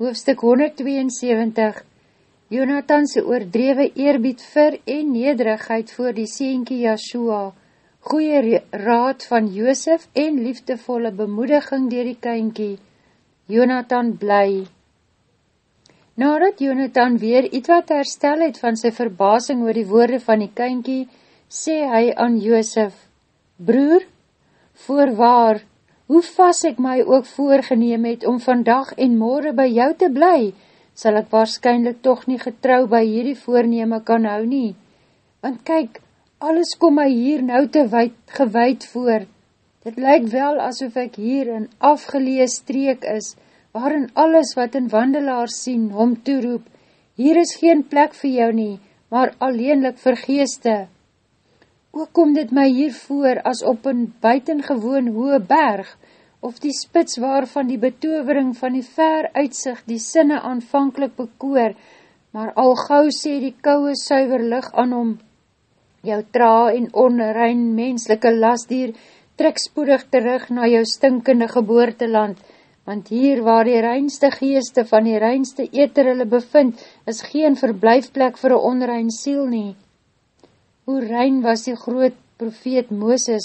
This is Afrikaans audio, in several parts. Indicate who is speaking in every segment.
Speaker 1: Hoofstuk 172 Jonathanse oordrewe eerbied vir en nederigheid voor die sienkie Yahshua, goeie raad van Joosef en liefdevolle bemoediging dier die kynkie, Jonathan bly. Nadat Jonathan weer iets wat herstel het van sy verbasing oor die woorde van die kynkie, sê hy aan Joosef, Broer, voorwaar, hoe vast ek my ook voorgeneem het om vandag en morgen by jou te bly, sal ek waarschijnlijk toch nie getrou by hierdie voorneme kan hou nie. Want kyk, alles kom my hier nou te weid, gewaid voor. Dit lyk wel asof ek hier in afgelees streek is, waarin alles wat in wandelaars sien, hom toeroep, hier is geen plek vir jou nie, maar alleenlik vir geeste. Ook kom dit my hier voor as op een buitengewoon hoë berg, of die spits waarvan die betovering van die ver uitzicht die sinne aanvankelijk bekoor, maar al gauw sê die kouwe suiver lig aan om, jou tra en onrein menslike lasdier trek spoedig terug na jou stinkende geboorteland, want hier waar die reinste geeste van die reinste eter hulle bevind, is geen verblijfplek vir een onrein siel nie. Hoe rein was die groot profeet Mooses,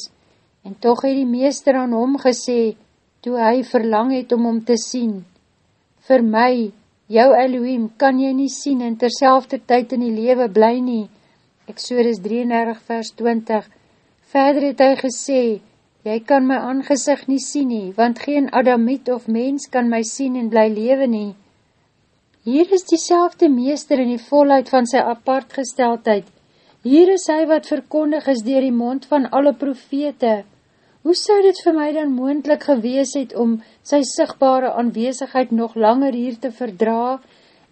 Speaker 1: en toch het die meester aan hom gesê, toe hy verlang het om om te sien. Vir my, jou Elohim, kan jy nie sien en terselfde tyd in die lewe bly nie. Exodus 33 vers 20 Verder het hy gesê, jy kan my aangezicht nie sien nie, want geen Adamiet of mens kan my sien en bly lewe nie. Hier is die meester in die volheid van sy apartgesteldheid. Hier is hy wat verkondig is dier die mond van alle profete, Hoe sou dit vir my dan moendlik gewees het om sy sigbare aanwezigheid nog langer hier te verdra,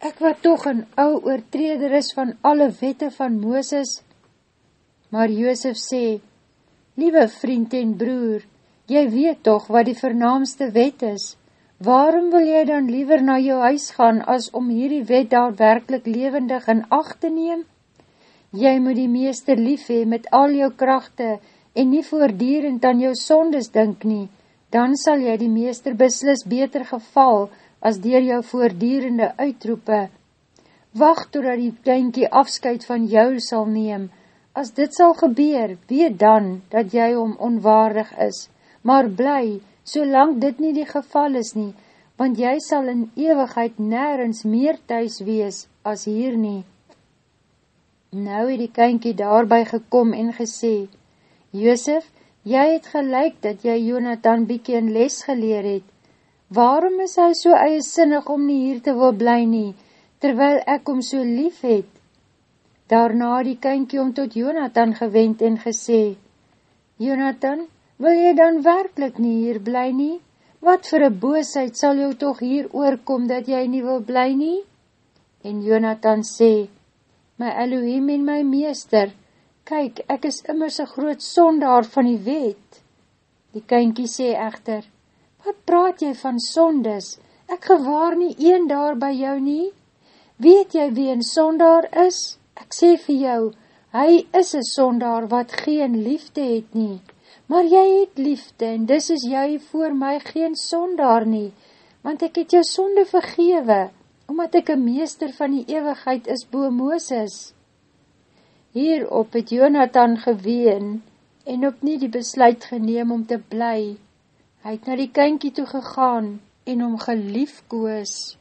Speaker 1: ek wat toch een ou oortreder is van alle wette van Mooses? Maar Joosef sê, Liewe vriend en broer, jy weet toch wat die vernaamste wet is, waarom wil jy dan liever na jou huis gaan, as om hierdie wet daar werkelijk levendig in acht te neem? Jy moet die meester lief hee met al jou krachte, en nie voordierend aan jou sondes dink nie, dan sal jy die meester beslis beter geval as dier jou voordierende uitroepe. Wacht totdat die kleinkie afskuit van jou sal neem. As dit sal gebeur, weet dan dat jy om onwaardig is, maar bly, solang dit nie die geval is nie, want jy sal in ewigheid nergens meer thuis wees as hier nie. Nou het die kynkie daarby gekom en gesê, Joosef, jy het gelijk dat jy Jonathan bykie in les geleer het. Waarom is hy so eiesinnig om nie hier te wil bly nie, terwyl ek om so lief het? Daarna die kynkie om tot Jonathan gewend en gesê, Jonathan, wil jy dan werkelijk nie hier bly nie? Wat vir een boosheid sal jou toch hier oorkom dat jy nie wil bly nie? En Jonathan sê, My Elohim en my meester, kyk, ek is immers een groot sondaar van die wet. Die kynkie sê echter, wat praat jy van sondes? Ek gewaar nie een daar by jou nie. Weet jy wie een sondaar is? Ek sê vir jou, hy is een sondaar wat geen liefde het nie. Maar jy het liefde en dis is jy voor my geen sondaar nie, want ek het jou sonde vergewe, omdat ek een meester van die eeuwigheid is boe Mooses. Hierop het Jonathan geween en op nie die besluit geneem om te bly. Hy het na die kynkie toe gegaan en om gelief koos.